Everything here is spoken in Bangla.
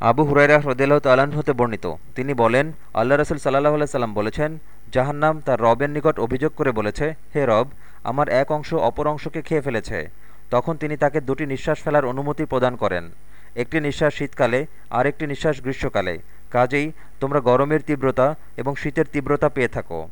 আবু হুরাইরা হ্রদিল্লাহ তালান হতে বর্ণিত। তিনি বলেন, আল্লাহ রসুল সাল্লাহ সাল্লাম বলেছেন, জাহান্নাম তার রবের নিকট অভিযোগ করে বলেছে, হে রব, আমার এক অংশ অপর অংশকে খেয়ে ফেলেছে। তখন তিনি তাকে দুটি নিঃশ্বাস ফেলার অনুমতি প্রদান করেন। একটি নিঃশ্বাস শীতকালে, আর একটি নিঃশ্বাস গ্রীষ্মকালে। কাজেই তোমরা গরমের তীব্রতা এবং শীতের তীব্রতা পেয়ে থাকো।